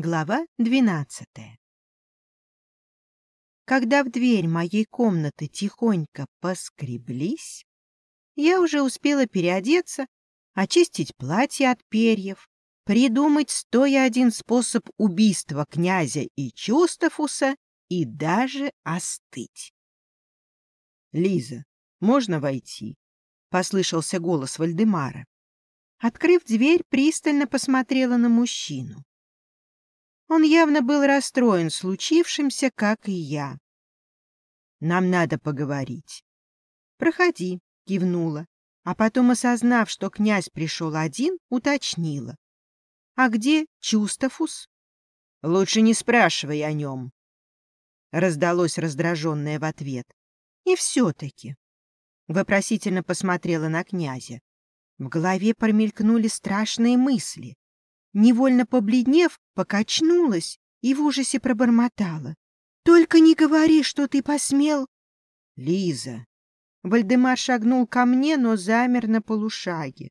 Глава двенадцатая. Когда в дверь моей комнаты тихонько поскреблись, я уже успела переодеться, очистить платье от перьев, придумать стоя один способ убийства князя и Чустафуса и даже остыть. «Лиза, можно войти?» — послышался голос Вальдемара. Открыв дверь, пристально посмотрела на мужчину. Он явно был расстроен случившимся, как и я. «Нам надо поговорить». «Проходи», — кивнула, а потом, осознав, что князь пришел один, уточнила. «А где Чустафус?» «Лучше не спрашивай о нем», — раздалось раздраженное в ответ. «И все-таки...» — вопросительно посмотрела на князя. В голове промелькнули страшные мысли. Невольно побледнев, покачнулась и в ужасе пробормотала. — Только не говори, что ты посмел... — Лиза! Вальдемар шагнул ко мне, но замер на полушаге.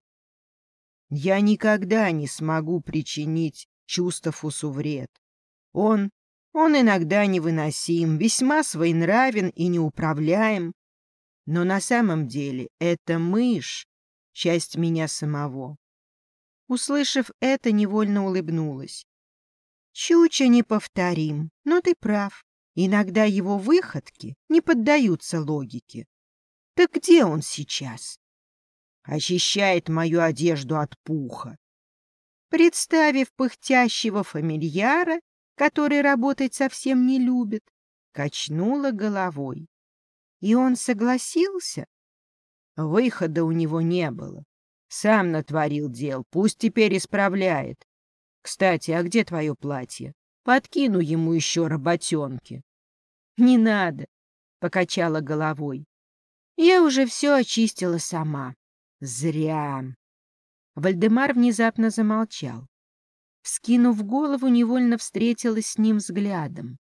— Я никогда не смогу причинить Чувствофусу вред. Он... он иногда невыносим, весьма своенравен и неуправляем. Но на самом деле это мышь, часть меня самого. Услышав это, невольно улыбнулась. Чуча неповторим, но ты прав. Иногда его выходки не поддаются логике. Так где он сейчас? Очищает мою одежду от пуха. Представив пыхтящего фамильяра, который работать совсем не любит, качнула головой. И он согласился? Выхода у него не было. Сам натворил дел, пусть теперь исправляет. Кстати, а где твое платье? Подкину ему еще работенки. Не надо, — покачала головой. Я уже все очистила сама. Зря. Вальдемар внезапно замолчал. Вскинув голову, невольно встретилась с ним взглядом.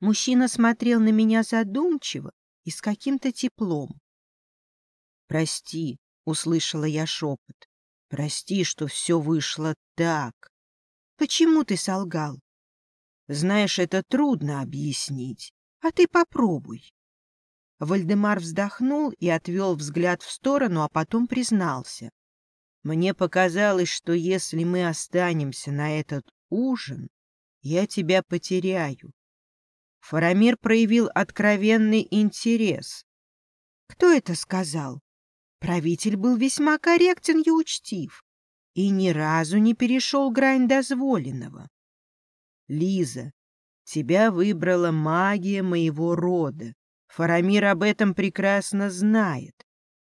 Мужчина смотрел на меня задумчиво и с каким-то теплом. «Прости», — услышала я шепот. «Прости, что все вышло так». «Почему ты солгал?» «Знаешь, это трудно объяснить. А ты попробуй». Вальдемар вздохнул и отвел взгляд в сторону, а потом признался. «Мне показалось, что если мы останемся на этот ужин, я тебя потеряю». Фарамир проявил откровенный интерес. «Кто это сказал?» Правитель был весьма корректен и учтив и ни разу не перешел грань дозволенного. Лиза, тебя выбрала магия моего рода. Фарамир об этом прекрасно знает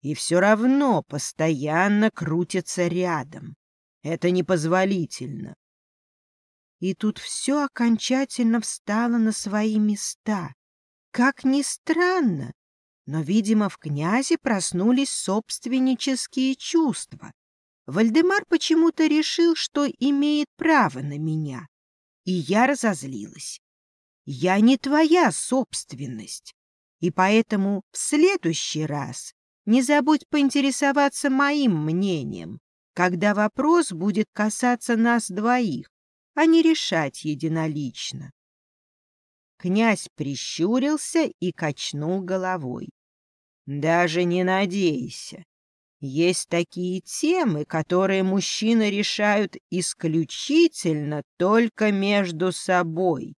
и все равно постоянно крутится рядом. Это непозволительно. И тут все окончательно встало на свои места. Как ни странно, но, видимо, в князе проснулись собственнические чувства. Вальдемар почему-то решил, что имеет право на меня. И я разозлилась. Я не твоя собственность. И поэтому в следующий раз не забудь поинтересоваться моим мнением, когда вопрос будет касаться нас двоих, а не решать единолично. Князь прищурился и качнул головой. «Даже не надейся. Есть такие темы, которые мужчины решают исключительно только между собой».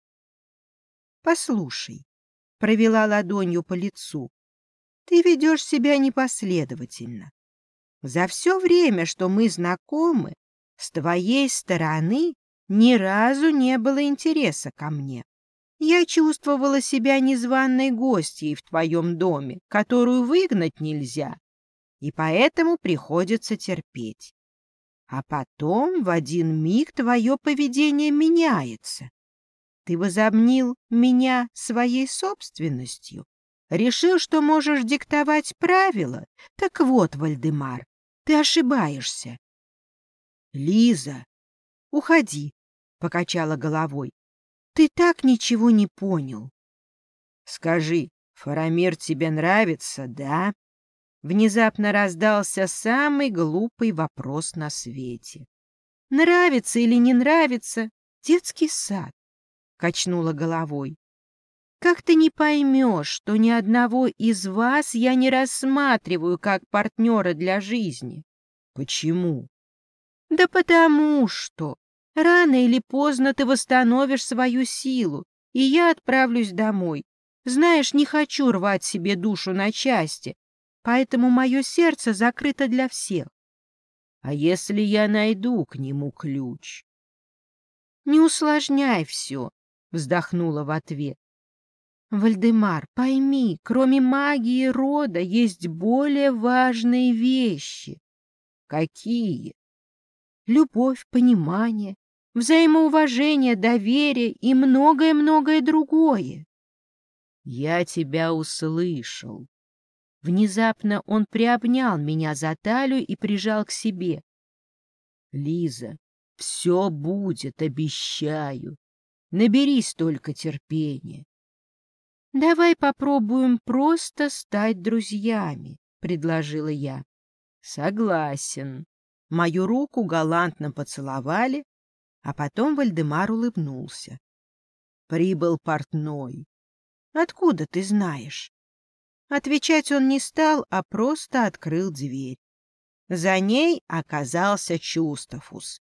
«Послушай», — провела ладонью по лицу, — «ты ведешь себя непоследовательно. За все время, что мы знакомы, с твоей стороны ни разу не было интереса ко мне. Я чувствовала себя незваной гостьей в твоем доме, которую выгнать нельзя, и поэтому приходится терпеть. А потом в один миг твое поведение меняется. Ты возомнил меня своей собственностью, решил, что можешь диктовать правила. Так вот, Вальдемар, ты ошибаешься. Лиза, уходи, — покачала головой. Ты так ничего не понял. Скажи, Фарамир тебе нравится, да? Внезапно раздался самый глупый вопрос на свете. Нравится или не нравится, детский сад, — качнула головой. Как ты не поймешь, что ни одного из вас я не рассматриваю как партнера для жизни? Почему? Да потому что рано или поздно ты восстановишь свою силу, и я отправлюсь домой. Знаешь, не хочу рвать себе душу на части, поэтому мое сердце закрыто для всех. А если я найду к нему ключ? Не усложняй все, вздохнула в ответ. Вальдемар, пойми, кроме магии рода есть более важные вещи. Какие? Любовь, понимание, взаимоуважение, доверие и многое-многое другое. Я тебя услышал. Внезапно он приобнял меня за талию и прижал к себе. Лиза, все будет, обещаю. Наберись только терпения. «Давай попробуем просто стать друзьями», — предложила я. «Согласен». Мою руку галантно поцеловали, а потом Вальдемар улыбнулся. «Прибыл портной». «Откуда ты знаешь?» Отвечать он не стал, а просто открыл дверь. За ней оказался Чустафус.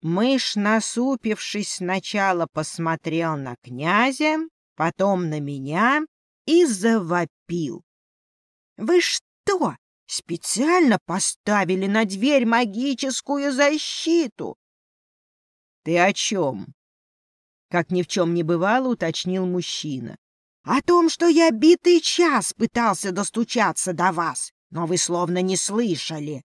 Мышь, насупившись, сначала посмотрел на князя, потом на меня и завопил. «Вы что, специально поставили на дверь магическую защиту?» «Ты о чем?» Как ни в чем не бывало, уточнил мужчина. «О том, что я битый час пытался достучаться до вас, но вы словно не слышали».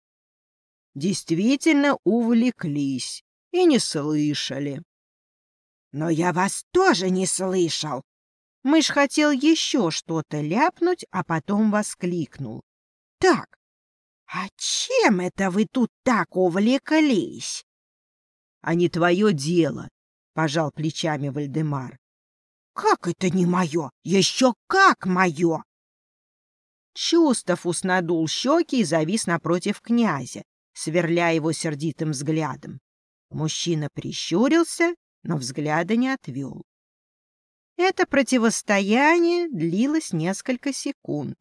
«Действительно увлеклись и не слышали». «Но я вас тоже не слышал. Мышь хотел еще что-то ляпнуть, а потом воскликнул. — Так, а чем это вы тут так увлеклись? — А не твое дело, — пожал плечами Вальдемар. — Как это не мое? Еще как мое! Чустов уснадул щеки и завис напротив князя, сверля его сердитым взглядом. Мужчина прищурился, но взгляда не отвел. Это противостояние длилось несколько секунд.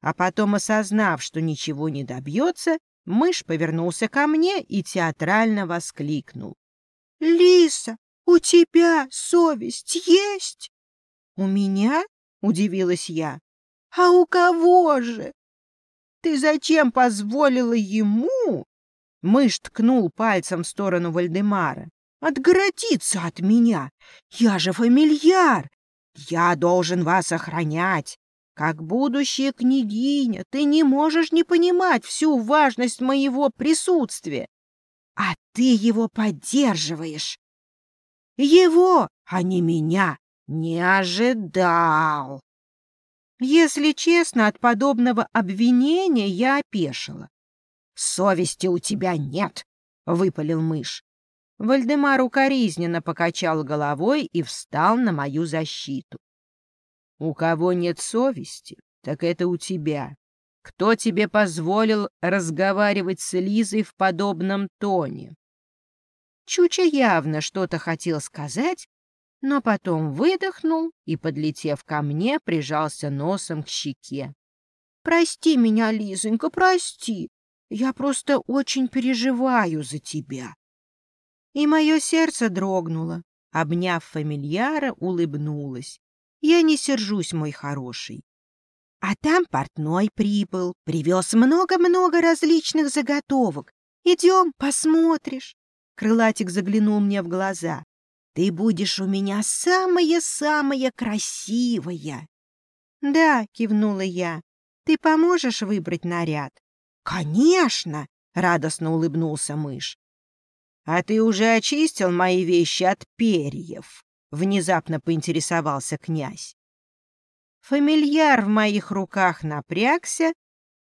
А потом, осознав, что ничего не добьется, мышь повернулся ко мне и театрально воскликнул. — Лиса, у тебя совесть есть? — У меня? — удивилась я. — А у кого же? — Ты зачем позволила ему? Мышь ткнул пальцем в сторону Вальдемара. Отгородиться от меня! Я же фамильяр! Я должен вас охранять. Как будущая княгиня, ты не можешь не понимать всю важность моего присутствия. А ты его поддерживаешь. Его, а не меня, не ожидал. Если честно, от подобного обвинения я опешила. «Совести у тебя нет», — выпалил мышь. Вальдемар укоризненно покачал головой и встал на мою защиту. — У кого нет совести, так это у тебя. Кто тебе позволил разговаривать с Лизой в подобном тоне? Чуча явно что-то хотел сказать, но потом выдохнул и, подлетев ко мне, прижался носом к щеке. — Прости меня, Лизонька, прости. Я просто очень переживаю за тебя. И мое сердце дрогнуло. Обняв фамильяра, улыбнулась. Я не сержусь, мой хороший. А там портной прибыл, привез много-много различных заготовок. Идем, посмотришь. Крылатик заглянул мне в глаза. Ты будешь у меня самая-самая красивая. Да, кивнула я. Ты поможешь выбрать наряд? Конечно, радостно улыбнулся мышь. «А ты уже очистил мои вещи от перьев?» — внезапно поинтересовался князь. Фамильяр в моих руках напрягся,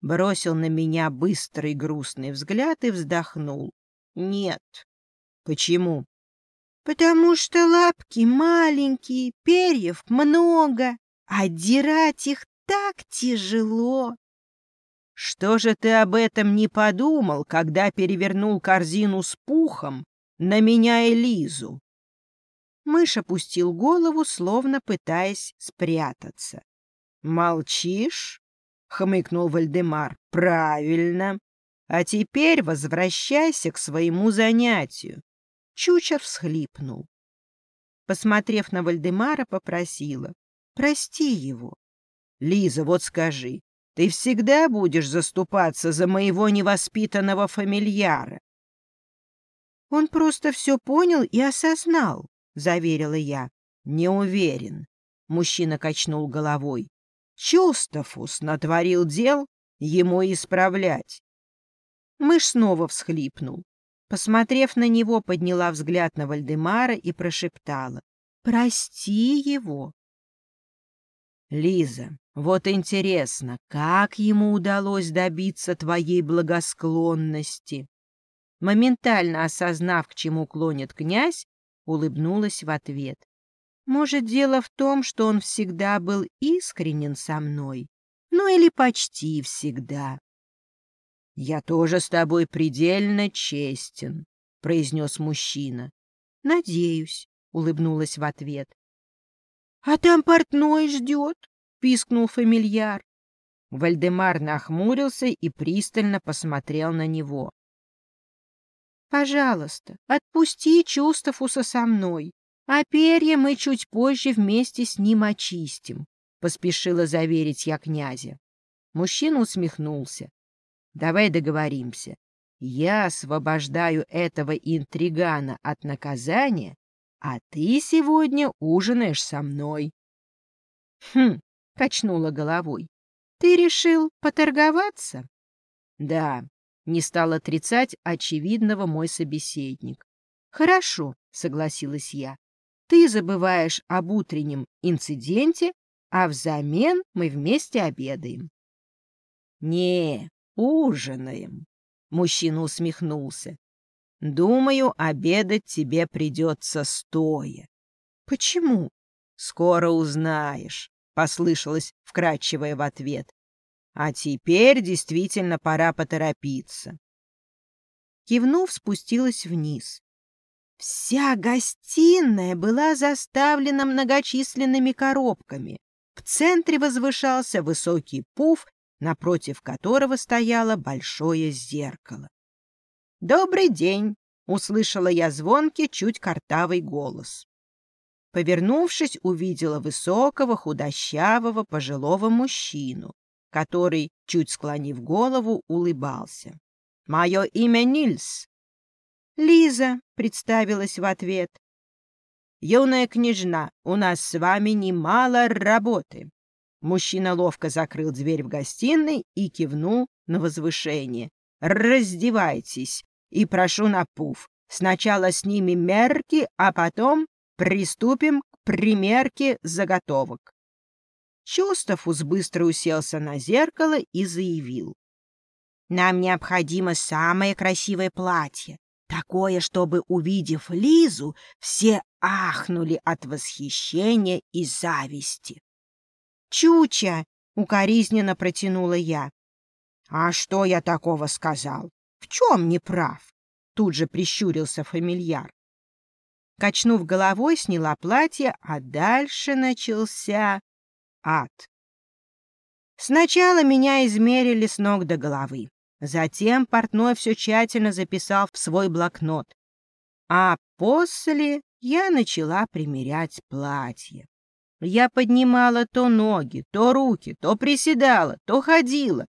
бросил на меня быстрый грустный взгляд и вздохнул. «Нет». «Почему?» «Потому что лапки маленькие, перьев много, а отдирать их так тяжело». Что же ты об этом не подумал, когда перевернул корзину с пухом на меня и Лизу? Мышь опустил голову, словно пытаясь спрятаться. «Молчишь?» — хмыкнул Вальдемар. «Правильно. А теперь возвращайся к своему занятию». Чуча всхлипнул. Посмотрев на Вальдемара, попросила. «Прости его». «Лиза, вот скажи, ты всегда будешь заступаться за моего невоспитанного фамильяра?» «Он просто все понял и осознал», — заверила я. «Не уверен», — мужчина качнул головой. Чустафус натворил дел, ему исправлять. Мышь снова всхлипнул. Посмотрев на него, подняла взгляд на Вальдемара и прошептала. «Прости его». «Лиза, вот интересно, как ему удалось добиться твоей благосклонности?» Моментально осознав, к чему клонит князь, улыбнулась в ответ. Может, дело в том, что он всегда был искренен со мной? Ну или почти всегда. — Я тоже с тобой предельно честен, — произнес мужчина. — Надеюсь, — улыбнулась в ответ. — А там портной ждет, — пискнул фамильяр. Вальдемар нахмурился и пристально посмотрел на него. — Пожалуйста, отпусти Чустафуса со мной. А перья мы чуть позже вместе с ним очистим, — поспешила заверить я князя. Мужчина усмехнулся. — Давай договоримся. Я освобождаю этого интригана от наказания, а ты сегодня ужинаешь со мной. — Хм, — качнула головой. — Ты решил поторговаться? — Да, — не стал отрицать очевидного мой собеседник. — Хорошо, — согласилась я. Ты забываешь об утреннем инциденте, а взамен мы вместе обедаем. — Не, ужинаем, — мужчина усмехнулся. — Думаю, обедать тебе придется стоя. — Почему? — Скоро узнаешь, — послышалось вкрадчивое в ответ. — А теперь действительно пора поторопиться. Кивнув, спустилась вниз. Вся гостиная была заставлена многочисленными коробками. В центре возвышался высокий пуф, напротив которого стояло большое зеркало. «Добрый день!» — услышала я звонкий, чуть картавый голос. Повернувшись, увидела высокого, худощавого, пожилого мужчину, который, чуть склонив голову, улыбался. «Мое имя Нильс. «Лиза», — представилась в ответ. «Юная княжна, у нас с вами немало работы». Мужчина ловко закрыл дверь в гостиной и кивнул на возвышение. «Раздевайтесь и прошу на пуф. Сначала снимем мерки, а потом приступим к примерке заготовок». Чустафус быстро уселся на зеркало и заявил. «Нам необходимо самое красивое платье. Такое, чтобы, увидев Лизу, все ахнули от восхищения и зависти. «Чуча!» — укоризненно протянула я. «А что я такого сказал? В чем не прав?» Тут же прищурился фамильяр. Качнув головой, сняла платье, а дальше начался ад. Сначала меня измерили с ног до головы. Затем портной все тщательно записал в свой блокнот. А после я начала примерять платье. Я поднимала то ноги, то руки, то приседала, то ходила.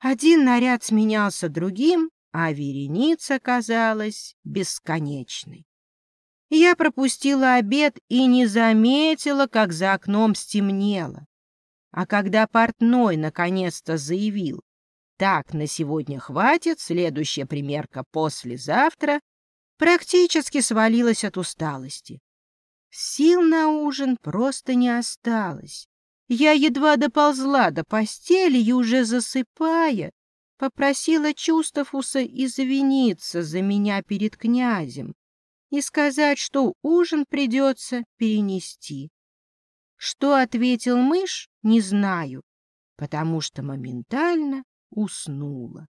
Один наряд сменялся другим, а вереница казалась бесконечной. Я пропустила обед и не заметила, как за окном стемнело. А когда портной наконец-то заявил, так, на сегодня хватит, следующая примерка послезавтра. Практически свалилась от усталости. Сил на ужин просто не осталось. Я едва доползла до постели и уже засыпая, попросила Чустафуса извиниться за меня перед князем и сказать, что ужин придется перенести. Что ответил мышь, не знаю, потому что моментально уснула.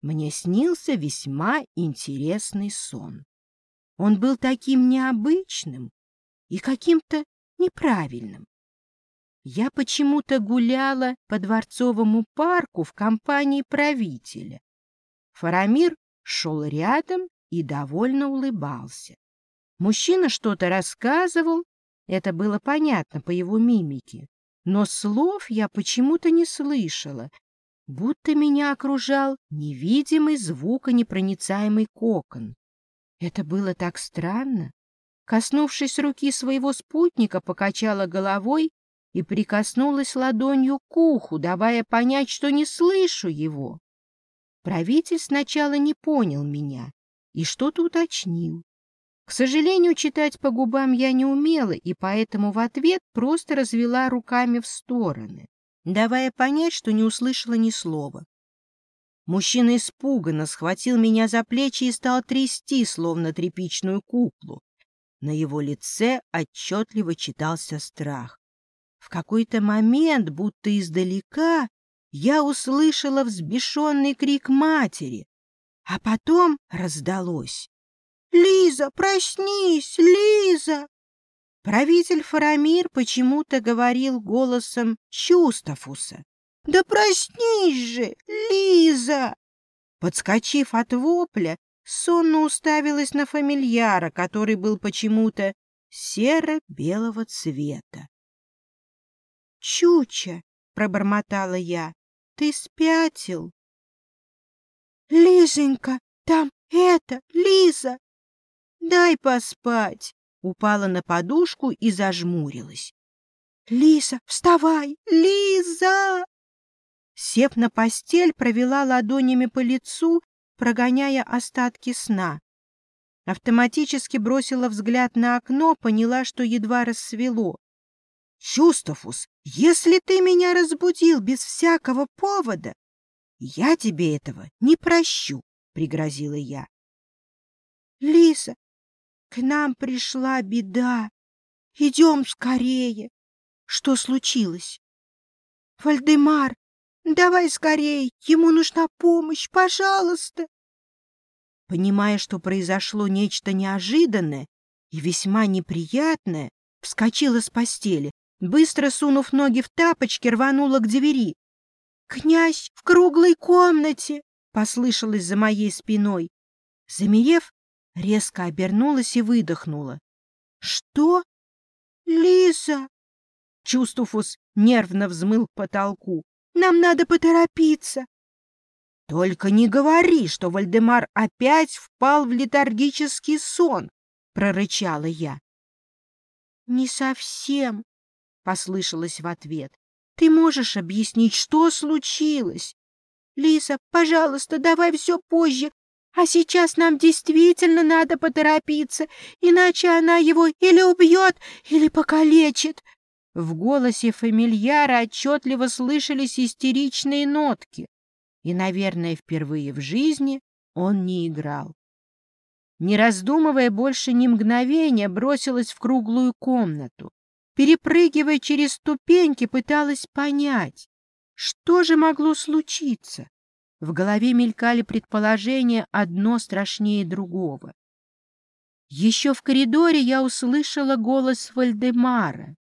Мне снился весьма интересный сон. Он был таким необычным и каким-то неправильным. Я почему-то гуляла по Дворцовому парку в компании правителя. Фарамир шел рядом и довольно улыбался. Мужчина что-то рассказывал, это было понятно по его мимике, но слов я почему-то не слышала, будто меня окружал невидимый звуконепроницаемый кокон. Это было так странно. Коснувшись руки своего спутника, покачала головой и прикоснулась ладонью к уху, давая понять, что не слышу его. Правитель сначала не понял меня и что-то уточнил. К сожалению, читать по губам я не умела, и поэтому в ответ просто развела руками в стороны, давая понять, что не услышала ни слова. Мужчина испуганно схватил меня за плечи и стал трясти, словно тряпичную куклу. На его лице отчетливо читался страх. В какой-то момент, будто издалека, я услышала взбешенный крик матери, а потом раздалось. «Лиза, проснись, Лиза!» Правитель Фарамир почему-то говорил голосом Чустафуса. «Да проснись же, Лиза!» Подскочив от вопля, сонно уставилась на фамильяра, который был почему-то серо-белого цвета. «Чуча!» — пробормотала я. «Ты спятил!» «Лизонька, там это, Лиза!» «Дай поспать!» — упала на подушку и зажмурилась. «Лиза, вставай! Лиза!» Сев на постель, провела ладонями по лицу, прогоняя остатки сна. Автоматически бросила взгляд на окно, поняла, что едва рассвело. Чувствовус, если ты меня разбудил без всякого повода, я тебе этого не прощу, — пригрозила я. Лиса, к нам пришла беда. Идем скорее. Что случилось? Вальдемар, давай скорее, ему нужна помощь, пожалуйста. Понимая, что произошло нечто неожиданное и весьма неприятное, вскочила с постели, Быстро сунув ноги в тапочки, рванула к двери. «Князь в круглой комнате!» — послышалось за моей спиной. Замерев, резко обернулась и выдохнула. «Что? Лиза!» Чувствуфус нервно взмыл к потолку. «Нам надо поторопиться!» «Только не говори, что Вальдемар опять впал в летаргический сон!» — прорычала я. «Не совсем», — послышалось в ответ. «Ты можешь объяснить, что случилось?» «Лиса, пожалуйста, давай все позже, а сейчас нам действительно надо поторопиться, иначе она его или убьет, или покалечит». В голосе фамильяра отчетливо слышались истеричные нотки, и, наверное, впервые в жизни он не играл. Не раздумывая больше ни мгновения, бросилась в круглую комнату перепрыгивая через ступеньки, пыталась понять, что же могло случиться. В голове мелькали предположения одно страшнее другого. Еще в коридоре я услышала голос Вальдемара.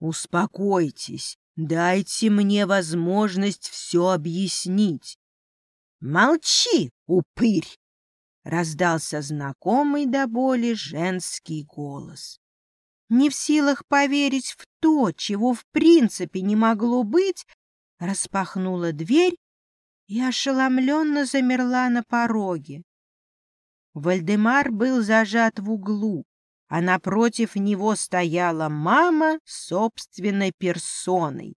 «Успокойтесь, дайте мне возможность все объяснить». «Молчи, упырь!» — раздался знакомый до боли женский голос не в силах поверить в то, чего в принципе не могло быть, распахнула дверь и ошеломленно замерла на пороге. Вальдемар был зажат в углу, а напротив него стояла мама собственной персоной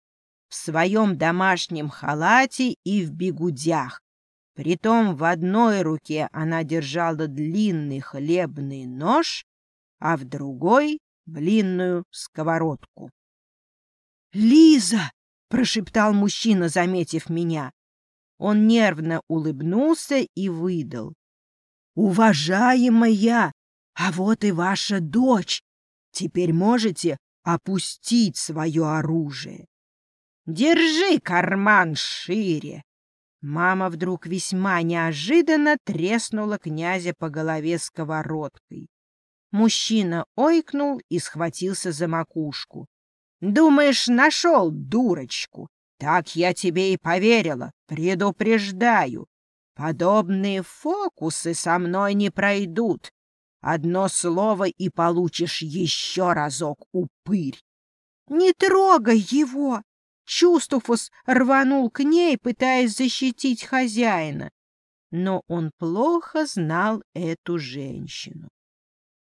в своем домашнем халате и в бегудях. Притом в одной руке она держала длинный хлебный нож, а в другой блинную сковородку. «Лиза!» — прошептал мужчина, заметив меня. Он нервно улыбнулся и выдал. «Уважаемая, а вот и ваша дочь. Теперь можете опустить свое оружие. Держи карман шире!» Мама вдруг весьма неожиданно треснула князя по голове сковородкой. Мужчина ойкнул и схватился за макушку. «Думаешь, нашел дурочку? Так я тебе и поверила. Предупреждаю. Подобные фокусы со мной не пройдут. Одно слово и получишь еще разок, упырь. Не трогай его! Чувствуфус рванул к ней, пытаясь защитить хозяина. Но он плохо знал эту женщину.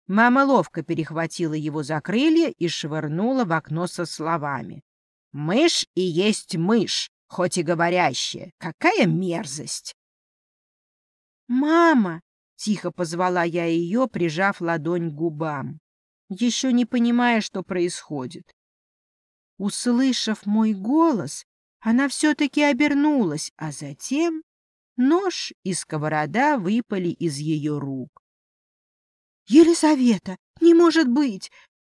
Мама ловко перехватила его за крылья и швырнула в окно со словами. «Мышь и есть мышь, хоть и говорящая. Какая мерзость!» «Мама!» — тихо позвала я ее, прижав ладонь к губам, еще не понимая, что происходит. Услышав мой голос, она все-таки обернулась, а затем нож и сковорода выпали из ее рук. «Елизавета, не может быть!»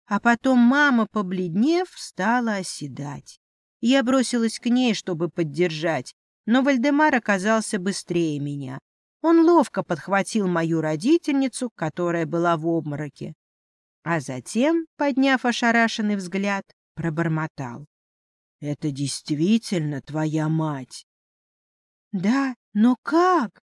А потом мама, побледнев, стала оседать. Я бросилась к ней, чтобы поддержать, но Вальдемар оказался быстрее меня. Он ловко подхватил мою родительницу, которая была в обмороке. А затем, подняв ошарашенный взгляд, пробормотал. — Это действительно твоя мать? — Да, но как?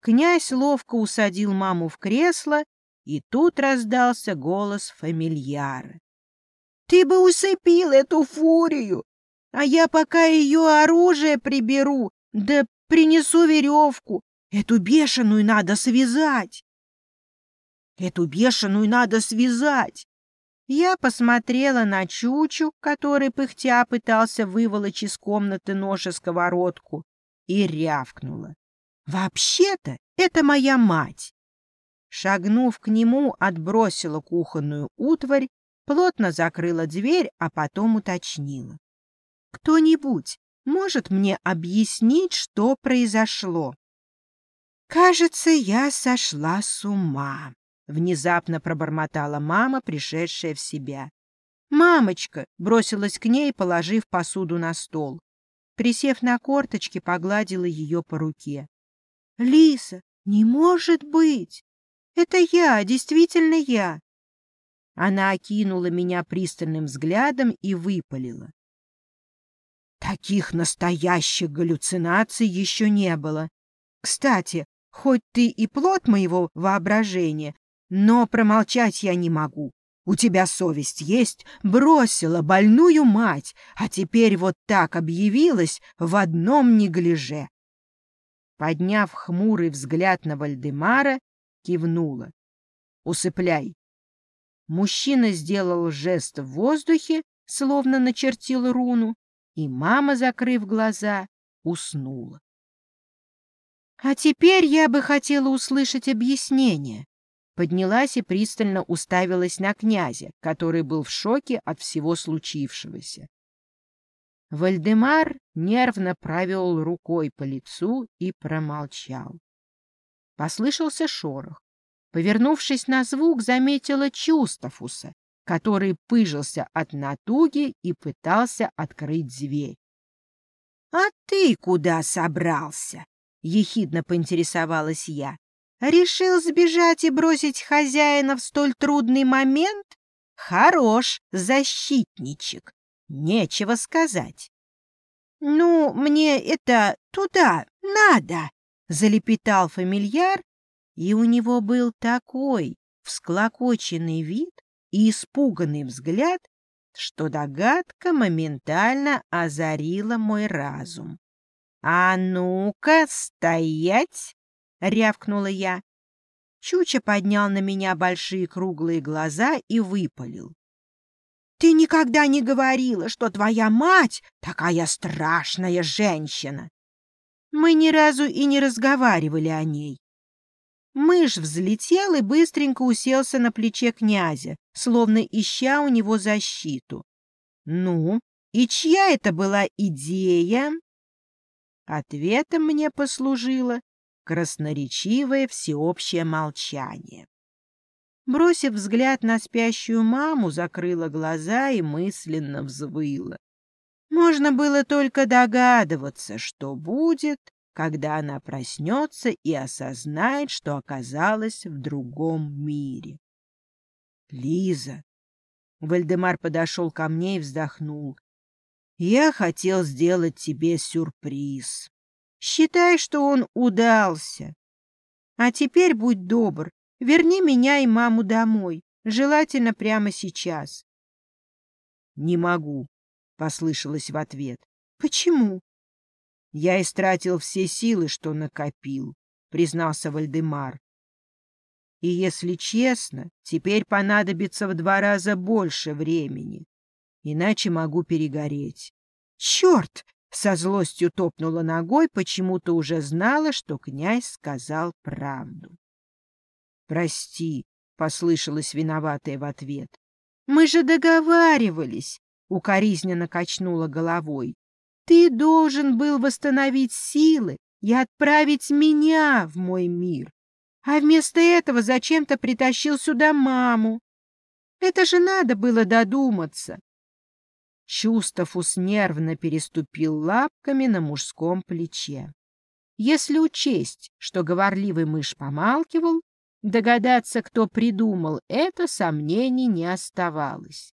Князь ловко усадил маму в кресло, и тут раздался голос фамильяра. — Ты бы усыпил эту фурию, а я пока ее оружие приберу, да принесу веревку. Эту бешеную надо связать. Эту бешеную надо связать. Я посмотрела на Чучу, который пыхтя пытался выволочь из комнаты нож и сковородку, и рявкнула. «Вообще-то это моя мать!» Шагнув к нему, отбросила кухонную утварь, плотно закрыла дверь, а потом уточнила. «Кто-нибудь может мне объяснить, что произошло?» «Кажется, я сошла с ума», Внезапно пробормотала мама, пришедшая в себя. «Мамочка!» — бросилась к ней, положив посуду на стол. Присев на корточки, погладила ее по руке. «Лиса, не может быть! Это я, действительно я!» Она окинула меня пристальным взглядом и выпалила. Таких настоящих галлюцинаций еще не было. Кстати, хоть ты и плод моего воображения, но промолчать я не могу. У тебя совесть есть? Бросила больную мать, а теперь вот так объявилась в одном неглиже. Подняв хмурый взгляд на Вальдемара, кивнула. «Усыпляй». Мужчина сделал жест в воздухе, словно начертил руну, и мама, закрыв глаза, уснула. А теперь я бы хотела услышать объяснение, поднялась и пристально уставилась на князя, который был в шоке от всего случившегося. Вальдемар нервно провел рукой по лицу и промолчал. Послышался шорох. Повернувшись на звук, заметила Чустафуса, который пыжился от натуги и пытался открыть дверь. — А ты куда собрался? — ехидно поинтересовалась я. Решил сбежать и бросить хозяина в столь трудный момент? Хорош, защитничек. Нечего сказать. «Ну, мне это туда надо!» — залепетал фамильяр, и у него был такой всклокоченный вид и испуганный взгляд, что догадка моментально озарила мой разум. «А ну-ка, стоять!» — рявкнула я. Чуча поднял на меня большие круглые глаза и выпалил. — Ты никогда не говорила, что твоя мать такая страшная женщина. Мы ни разу и не разговаривали о ней. Мышь взлетел и быстренько уселся на плече князя, словно ища у него защиту. Ну, и чья это была идея? Ответом мне послужило красноречивое всеобщее молчание. Бросив взгляд на спящую маму, закрыла глаза и мысленно взвыла. Можно было только догадываться, что будет, когда она проснется и осознает, что оказалась в другом мире. Лиза. Вальдемар подошел ко мне и вздохнул. Я хотел сделать тебе сюрприз. Считай, что он удался. А теперь будь добр, верни меня и маму домой, желательно прямо сейчас. Не могу, послышалось в ответ. Почему? Я истратил все силы, что накопил, признался Вальдемар. И, если честно, теперь понадобится в два раза больше времени, иначе могу перегореть. Черт! Со злостью топнула ногой, почему-то уже знала, что князь сказал правду. «Прости», — послышалось виноватое в ответ. «Мы же договаривались», — укоризненно качнула головой. «Ты должен был восстановить силы и отправить меня в мой мир, а вместо этого зачем-то притащил сюда маму. Это же надо было додуматься. Чувствовус нервно переступил лапками на мужском плече. Если учесть, что говорливый мышь помалкивал, догадаться, кто придумал это, сомнений не оставалось.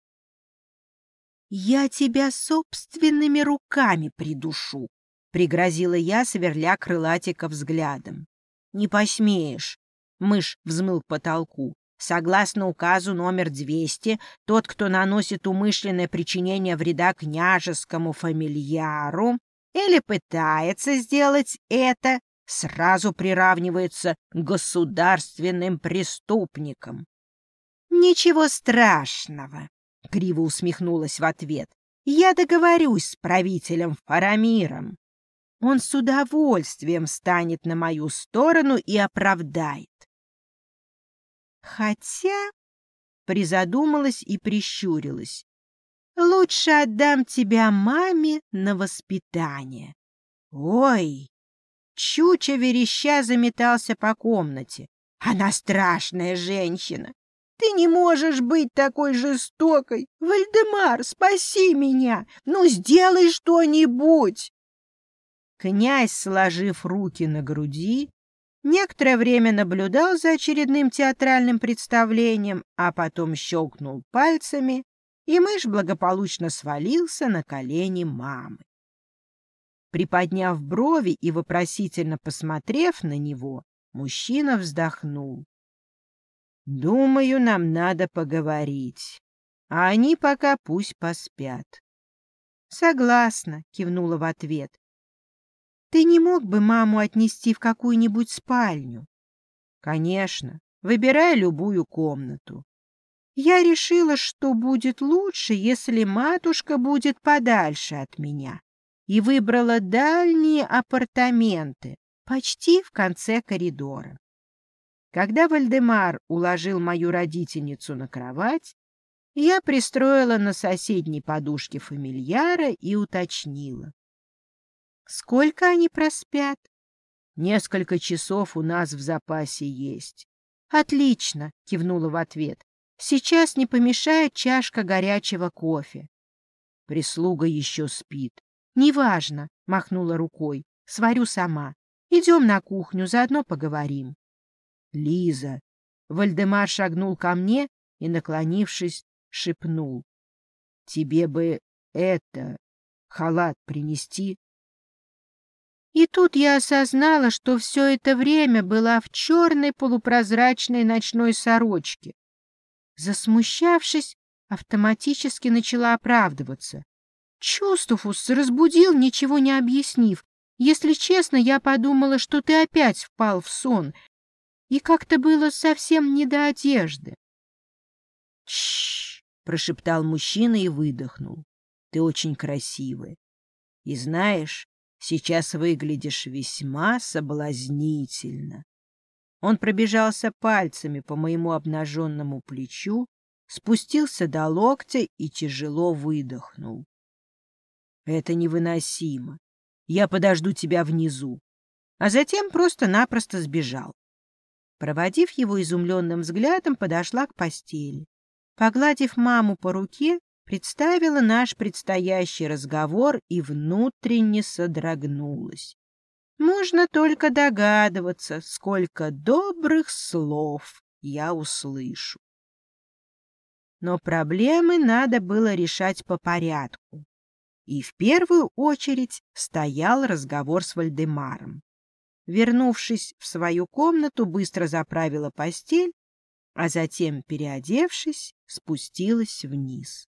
«Я тебя собственными руками придушу», — пригрозила я, сверля крылатика взглядом. «Не посмеешь», — мышь взмыл к потолку. Согласно указу номер 200, тот, кто наносит умышленное причинение вреда княжескому фамильяру или пытается сделать это, сразу приравнивается к государственным преступникам. «Ничего страшного», — криво усмехнулась в ответ. «Я договорюсь с правителем Фарамиром. Он с удовольствием станет на мою сторону и оправдает. Хотя призадумалась и прищурилась. Лучше отдам тебя маме на воспитание. Ой! Чуча вереща заметался по комнате. Она страшная женщина. Ты не можешь быть такой жестокой. Вальдемар, спаси меня. Ну, сделай что-нибудь. Князь, сложив руки на груди, Некоторое время наблюдал за очередным театральным представлением, а потом щелкнул пальцами, и мышь благополучно свалился на колени мамы. Приподняв брови и вопросительно посмотрев на него, мужчина вздохнул. «Думаю, нам надо поговорить, а они пока пусть поспят». «Согласна», — кивнула в ответ. Ты не мог бы маму отнести в какую-нибудь спальню? Конечно, выбирай любую комнату. Я решила, что будет лучше, если матушка будет подальше от меня, и выбрала дальние апартаменты, почти в конце коридора. Когда Вальдемар уложил мою родительницу на кровать, я пристроила на соседней подушке фамильяра и уточнила. Сколько они проспят? Несколько часов у нас в запасе есть. Отлично, кивнула в ответ. Сейчас не помешает чашка горячего кофе. Прислуга еще спит. Неважно, махнула рукой. Сварю сама. Идем на кухню, заодно поговорим. Лиза. Вальдемар шагнул ко мне и, наклонившись, шепнул. Тебе бы это, халат принести и тут я осознала, что все это время была в черной полупрозрачной ночной сорочке. Засмущавшись, автоматически начала оправдываться. Чувствуфус разбудил, ничего не объяснив. Если честно, я подумала, что ты опять впал в сон, и как-то было совсем не до одежды. «Чш!» — прошептал мужчина и выдохнул. «Ты очень красивая. И знаешь, Сейчас выглядишь весьма соблазнительно. Он пробежался пальцами по моему обнаженному плечу, спустился до локтя и тяжело выдохнул. Это невыносимо. Я подожду тебя внизу. А затем просто-напросто сбежал. Проводив его изумленным взглядом, подошла к постели. Погладив маму по руке, представила наш предстоящий разговор и внутренне содрогнулась. Можно только догадываться, сколько добрых слов я услышу. Но проблемы надо было решать по порядку. И в первую очередь стоял разговор с Вальдемаром. Вернувшись в свою комнату, быстро заправила постель, а затем, переодевшись, спустилась вниз.